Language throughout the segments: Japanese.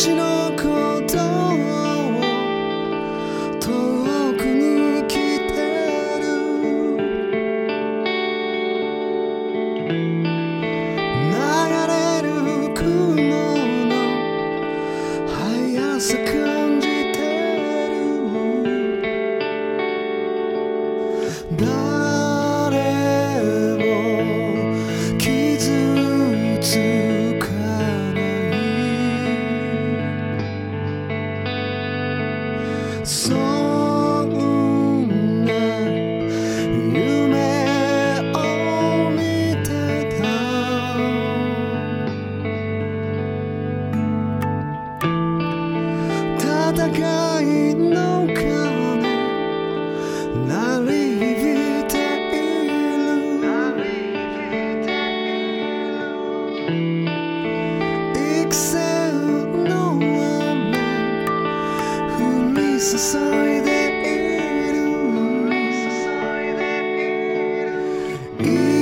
direction Eat.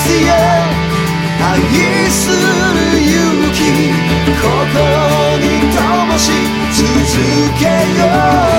スへ愛する勇気ここに灯し続けよう。